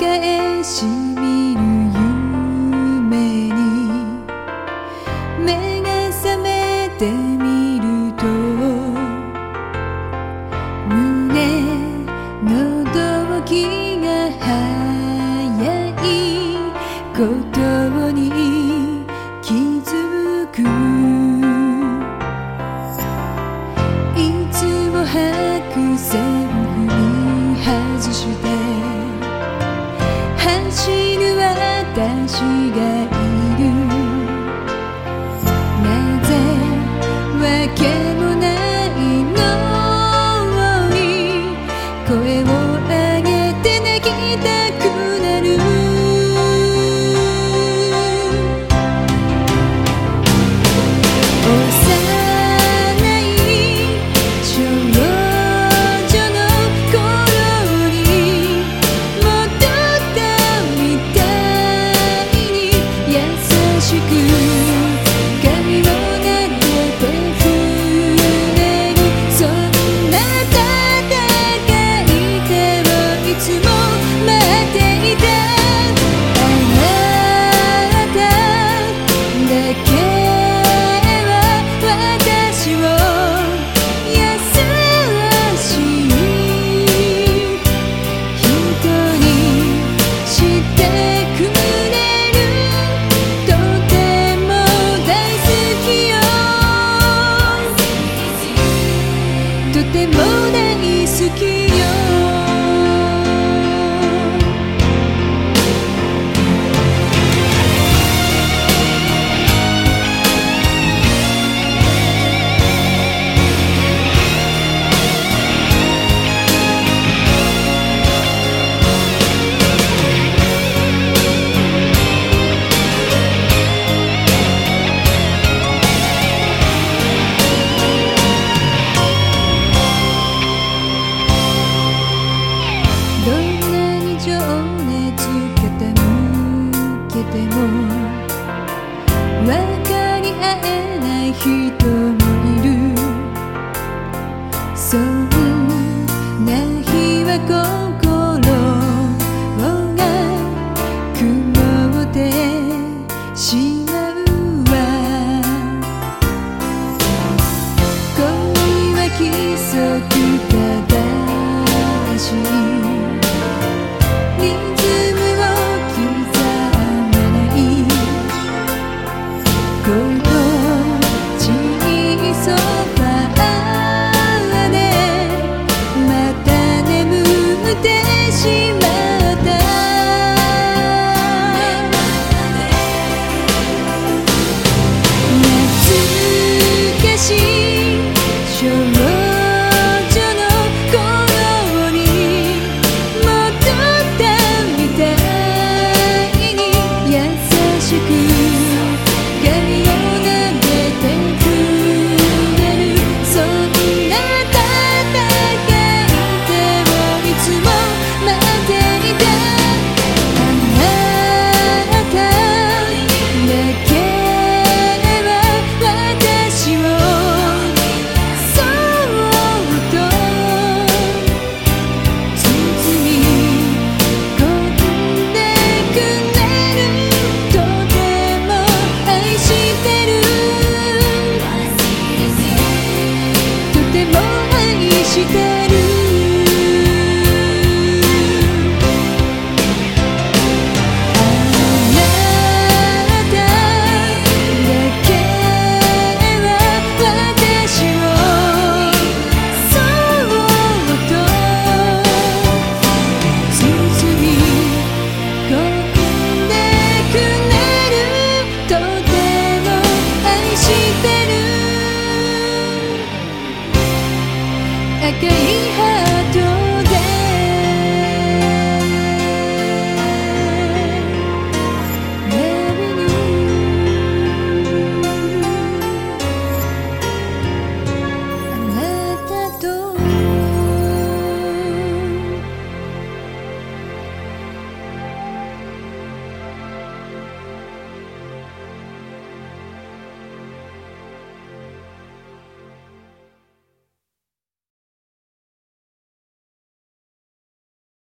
返し見る夢に目が覚めてみると胸の動きが早いことに気づくいつも白線 good. 情ねじけてもけてもわかり合えない人